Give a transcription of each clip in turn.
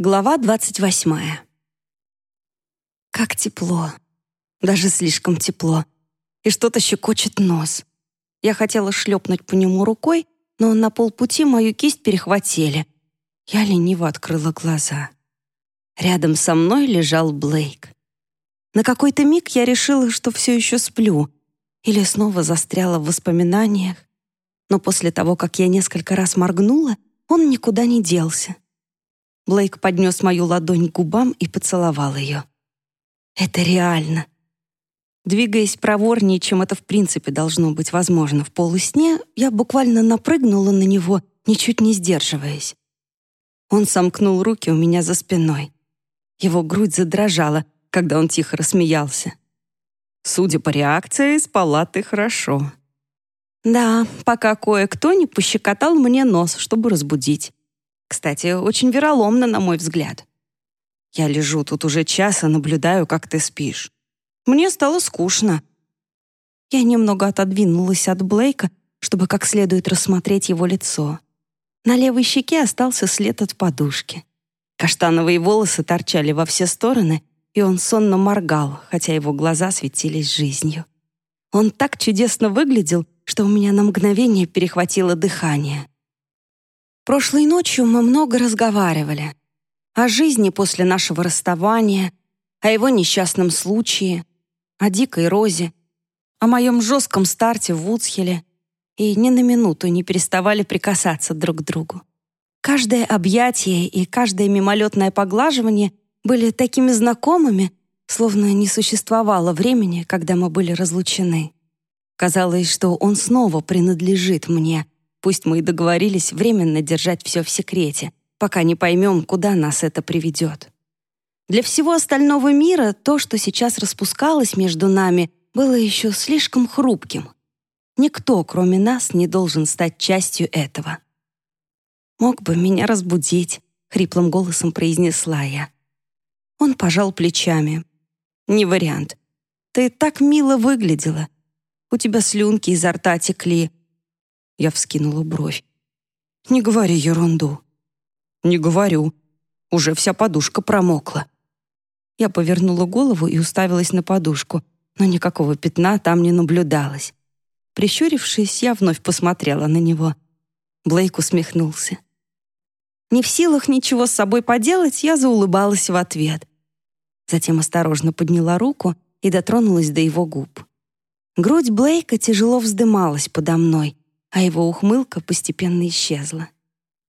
Глава двадцать восьмая. Как тепло. Даже слишком тепло. И что-то щекочет нос. Я хотела шлепнуть по нему рукой, но на полпути мою кисть перехватили. Я лениво открыла глаза. Рядом со мной лежал Блейк. На какой-то миг я решила, что все еще сплю, или снова застряла в воспоминаниях. Но после того, как я несколько раз моргнула, он никуда не делся. Блейк поднес мою ладонь к губам и поцеловал ее. Это реально. Двигаясь проворнее, чем это в принципе должно быть возможно в полусне, я буквально напрыгнула на него, ничуть не сдерживаясь. Он сомкнул руки у меня за спиной. Его грудь задрожала, когда он тихо рассмеялся. Судя по реакции, спала ты хорошо. Да, пока кое-кто не пощекотал мне нос, чтобы разбудить. Кстати, очень вероломно, на мой взгляд. Я лежу тут уже час и наблюдаю, как ты спишь. Мне стало скучно. Я немного отодвинулась от Блейка, чтобы как следует рассмотреть его лицо. На левой щеке остался след от подушки. Каштановые волосы торчали во все стороны, и он сонно моргал, хотя его глаза светились жизнью. Он так чудесно выглядел, что у меня на мгновение перехватило дыхание. Прошлой ночью мы много разговаривали. О жизни после нашего расставания, о его несчастном случае, о дикой розе, о моем жестком старте в Вудсхеле и ни на минуту не переставали прикасаться друг к другу. Каждое объятие и каждое мимолетное поглаживание были такими знакомыми, словно не существовало времени, когда мы были разлучены. Казалось, что он снова принадлежит мне — Пусть мы и договорились временно держать все в секрете, пока не поймем, куда нас это приведет. Для всего остального мира то, что сейчас распускалось между нами, было еще слишком хрупким. Никто, кроме нас, не должен стать частью этого. «Мог бы меня разбудить», — хриплым голосом произнесла я. Он пожал плечами. «Не вариант. Ты так мило выглядела. У тебя слюнки изо рта текли, я вскинула бровь. «Не говори ерунду». «Не говорю. Уже вся подушка промокла». Я повернула голову и уставилась на подушку, но никакого пятна там не наблюдалось. Прищурившись, я вновь посмотрела на него. Блейк усмехнулся. Не в силах ничего с собой поделать, я заулыбалась в ответ. Затем осторожно подняла руку и дотронулась до его губ. Грудь Блейка тяжело вздымалась подо мной, а его ухмылка постепенно исчезла.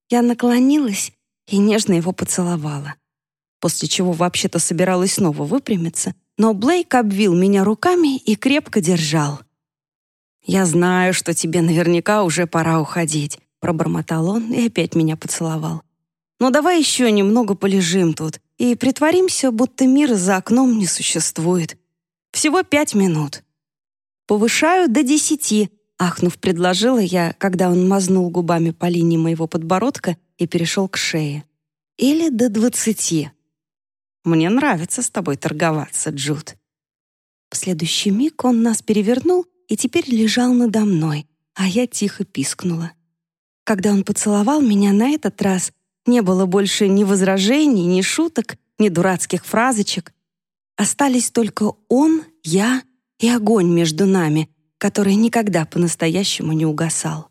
Я наклонилась и нежно его поцеловала. После чего вообще-то собиралась снова выпрямиться, но Блейк обвил меня руками и крепко держал. «Я знаю, что тебе наверняка уже пора уходить», пробормотал он и опять меня поцеловал. «Но давай еще немного полежим тут и притворимся, будто мир за окном не существует. Всего пять минут. Повышаю до десяти, Ахнув, предложила я, когда он мазнул губами по линии моего подбородка и перешел к шее. «Или до двадцати». «Мне нравится с тобой торговаться, Джуд». В следующий миг он нас перевернул и теперь лежал надо мной, а я тихо пискнула. Когда он поцеловал меня на этот раз, не было больше ни возражений, ни шуток, ни дурацких фразочек. Остались только он, я и огонь между нами — который никогда по-настоящему не угасал.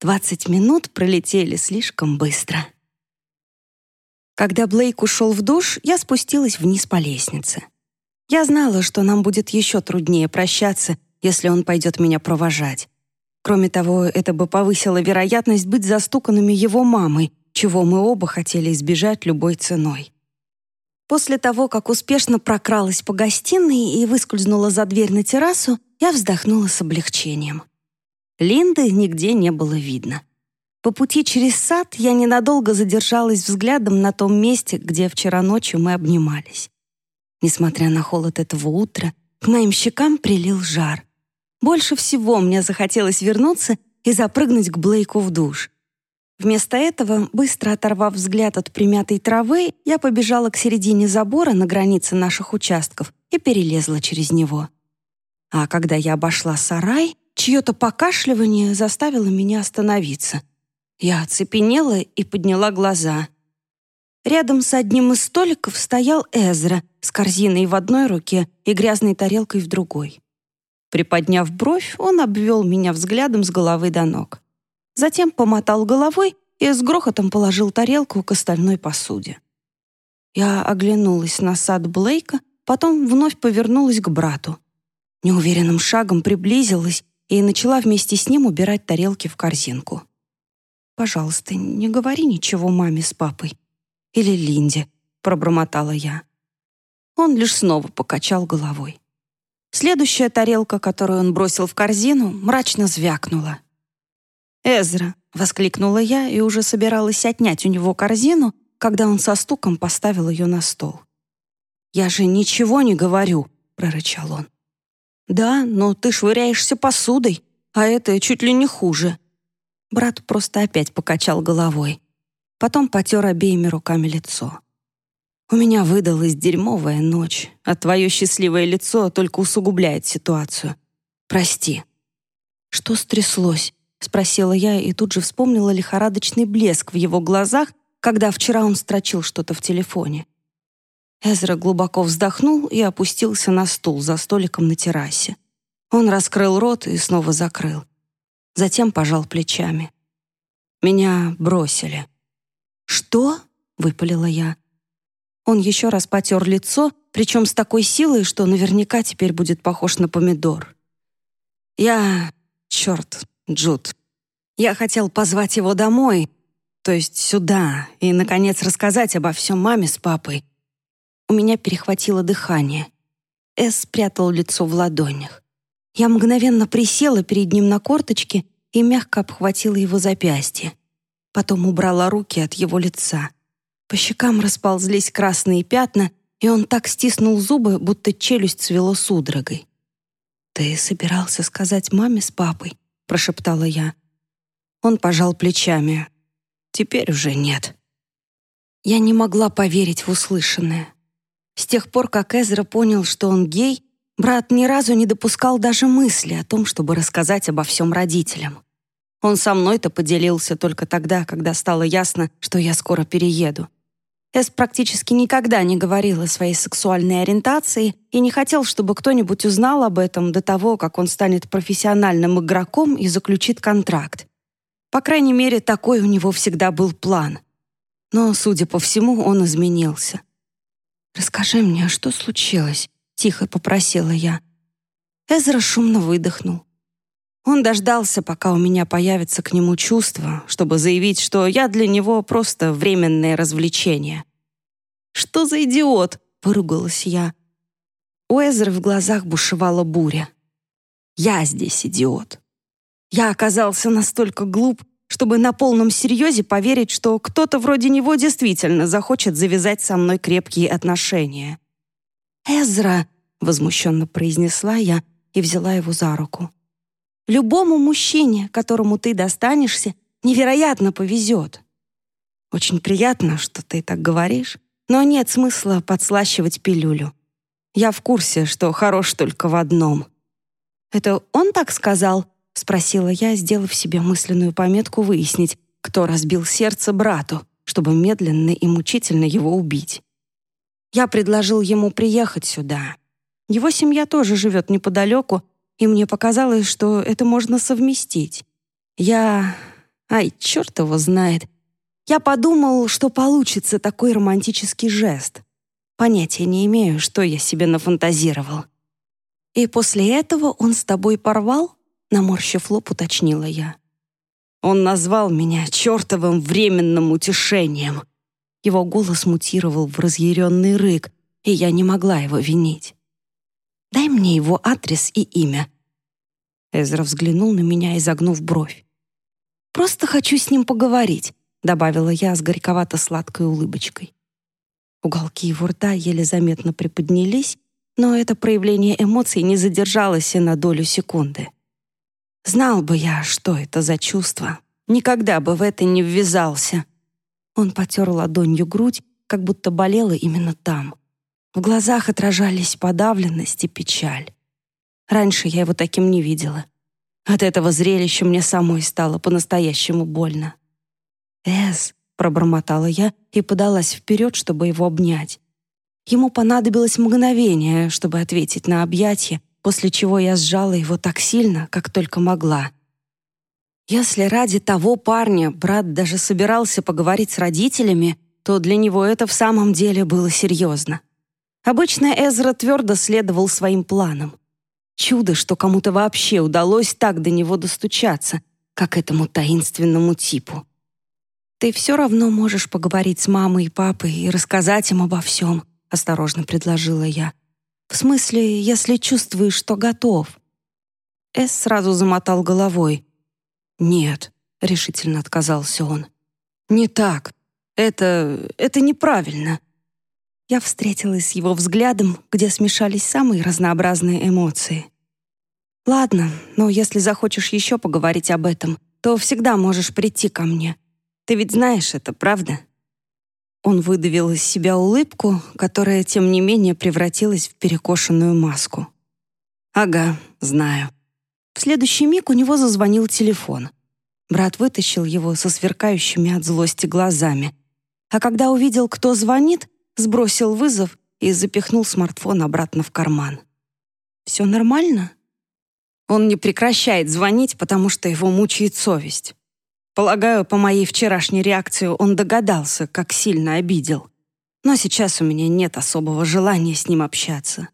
Двадцать минут пролетели слишком быстро. Когда Блейк ушел в душ, я спустилась вниз по лестнице. Я знала, что нам будет еще труднее прощаться, если он пойдет меня провожать. Кроме того, это бы повысило вероятность быть застуканными его мамой, чего мы оба хотели избежать любой ценой. После того, как успешно прокралась по гостиной и выскользнула за дверь на террасу, я вздохнула с облегчением. Линды нигде не было видно. По пути через сад я ненадолго задержалась взглядом на том месте, где вчера ночью мы обнимались. Несмотря на холод этого утра, к моим щекам прилил жар. Больше всего мне захотелось вернуться и запрыгнуть к Блейку в душ. Вместо этого, быстро оторвав взгляд от примятой травы, я побежала к середине забора на границе наших участков и перелезла через него. А когда я обошла сарай, чье-то покашливание заставило меня остановиться. Я оцепенела и подняла глаза. Рядом с одним из столиков стоял Эзра с корзиной в одной руке и грязной тарелкой в другой. Приподняв бровь, он обвел меня взглядом с головы до ног. Затем помотал головой и с грохотом положил тарелку к остальной посуде. Я оглянулась на сад Блейка, потом вновь повернулась к брату. Неуверенным шагом приблизилась и начала вместе с ним убирать тарелки в корзинку. «Пожалуйста, не говори ничего маме с папой. Или Линде», — пробормотала я. Он лишь снова покачал головой. Следующая тарелка, которую он бросил в корзину, мрачно звякнула. «Эзра!» — воскликнула я и уже собиралась отнять у него корзину, когда он со стуком поставил ее на стол. «Я же ничего не говорю!» — прорычал он. «Да, но ты швыряешься посудой, а это чуть ли не хуже». Брат просто опять покачал головой. Потом потер обеими руками лицо. У меня выдалась дерьмовая ночь, а твое счастливое лицо только усугубляет ситуацию. Прости». «Что стряслось?» — спросила я и тут же вспомнила лихорадочный блеск в его глазах, когда вчера он строчил что-то в телефоне. Эзра глубоко вздохнул и опустился на стул за столиком на террасе. Он раскрыл рот и снова закрыл. Затем пожал плечами. «Меня бросили». «Что?» — выпалила я. Он еще раз потер лицо, причем с такой силой, что наверняка теперь будет похож на помидор. «Я... черт, Джуд. Я хотел позвать его домой, то есть сюда, и, наконец, рассказать обо всем маме с папой. У меня перехватило дыхание. Эс спрятал лицо в ладонях. Я мгновенно присела перед ним на корточки и мягко обхватила его запястье. Потом убрала руки от его лица. По щекам расползлись красные пятна, и он так стиснул зубы, будто челюсть свело судорогой. «Ты собирался сказать маме с папой?» — прошептала я. Он пожал плечами. «Теперь уже нет». Я не могла поверить в услышанное. С тех пор, как Эзра понял, что он гей, брат ни разу не допускал даже мысли о том, чтобы рассказать обо всем родителям. Он со мной-то поделился только тогда, когда стало ясно, что я скоро перееду. Эс практически никогда не говорил о своей сексуальной ориентации и не хотел, чтобы кто-нибудь узнал об этом до того, как он станет профессиональным игроком и заключит контракт. По крайней мере, такой у него всегда был план. Но, судя по всему, он изменился. «Расскажи мне, а что случилось?» — тихо попросила я. Эзра шумно выдохнул. Он дождался, пока у меня появится к нему чувство, чтобы заявить, что я для него просто временное развлечение. «Что за идиот?» — выругалась я. У Эзры в глазах бушевала буря. «Я здесь идиот. Я оказался настолько глуп, чтобы на полном серьезе поверить, что кто-то вроде него действительно захочет завязать со мной крепкие отношения». «Эзра!» — возмущенно произнесла я и взяла его за руку. Любому мужчине, которому ты достанешься, невероятно повезет. Очень приятно, что ты так говоришь, но нет смысла подслащивать пилюлю. Я в курсе, что хорош только в одном. Это он так сказал? спросила я, сделав себе мысленную пометку выяснить, кто разбил сердце брату, чтобы медленно и мучительно его убить. Я предложил ему приехать сюда. Его семья тоже живет неподалеку, и мне показалось, что это можно совместить. Я... Ай, черт его знает. Я подумал, что получится такой романтический жест. Понятия не имею, что я себе нафантазировал. И после этого он с тобой порвал? Наморщив лоб, уточнила я. Он назвал меня чертовым временным утешением. Его голос мутировал в разъяренный рык, и я не могла его винить. Дай мне его адрес и имя». Эзра взглянул на меня, изогнув бровь. «Просто хочу с ним поговорить», — добавила я с горьковато-сладкой улыбочкой. Уголки его рта еле заметно приподнялись, но это проявление эмоций не задержалось и на долю секунды. Знал бы я, что это за чувство, никогда бы в это не ввязался. Он потер ладонью грудь, как будто болело именно там. В глазах отражались подавленность и печаль. Раньше я его таким не видела. От этого зрелища мне самой стало по-настоящему больно. «Эс», пробормотала я и подалась вперед, чтобы его обнять. Ему понадобилось мгновение, чтобы ответить на объятие, после чего я сжала его так сильно, как только могла. Если ради того парня брат даже собирался поговорить с родителями, то для него это в самом деле было серьезно. Обычно Эзра твердо следовал своим планам. Чудо, что кому-то вообще удалось так до него достучаться, как этому таинственному типу. «Ты все равно можешь поговорить с мамой и папой и рассказать им обо всем», — осторожно предложила я. «В смысле, если чувствуешь, что готов». Эс сразу замотал головой. «Нет», — решительно отказался он. «Не так. Это... это неправильно». Я встретилась с его взглядом, где смешались самые разнообразные эмоции. «Ладно, но если захочешь еще поговорить об этом, то всегда можешь прийти ко мне. Ты ведь знаешь это, правда?» Он выдавил из себя улыбку, которая, тем не менее, превратилась в перекошенную маску. «Ага, знаю». В следующий миг у него зазвонил телефон. Брат вытащил его со сверкающими от злости глазами. А когда увидел, кто звонит, сбросил вызов и запихнул смартфон обратно в карман. «Все нормально?» Он не прекращает звонить, потому что его мучает совесть. Полагаю, по моей вчерашней реакции он догадался, как сильно обидел. Но сейчас у меня нет особого желания с ним общаться.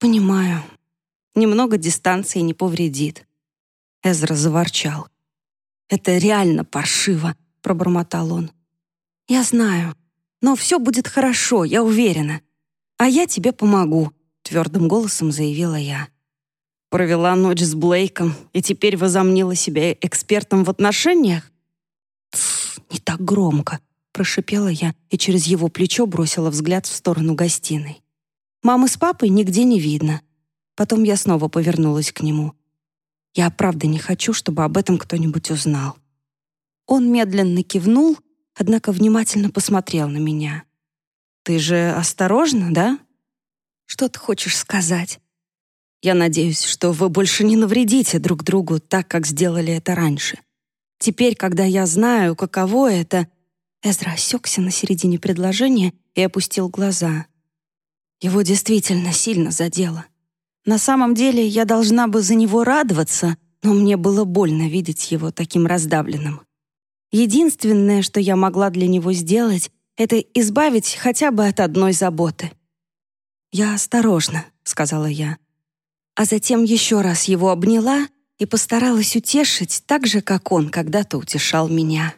Понимаю. Немного дистанции не повредит. Эзра заворчал. «Это реально паршиво», — пробормотал он. «Я знаю. Но все будет хорошо, я уверена. А я тебе помогу», — твердым голосом заявила я. Провела ночь с Блейком и теперь возомнила себя экспертом в отношениях? «Тсс, не так громко», — прошипела я и через его плечо бросила взгляд в сторону гостиной. Мамы с папой нигде не видно. Потом я снова повернулась к нему. Я правда не хочу, чтобы об этом кто-нибудь узнал. Он медленно кивнул, однако внимательно посмотрел на меня. «Ты же осторожна, да?» «Что ты хочешь сказать?» «Я надеюсь, что вы больше не навредите друг другу так, как сделали это раньше. Теперь, когда я знаю, каково это...» Эзра осекся на середине предложения и опустил глаза. Его действительно сильно задело. На самом деле я должна бы за него радоваться, но мне было больно видеть его таким раздавленным. Единственное, что я могла для него сделать, это избавить хотя бы от одной заботы. «Я осторожна», — сказала я. А затем еще раз его обняла и постаралась утешить так же, как он когда-то утешал меня.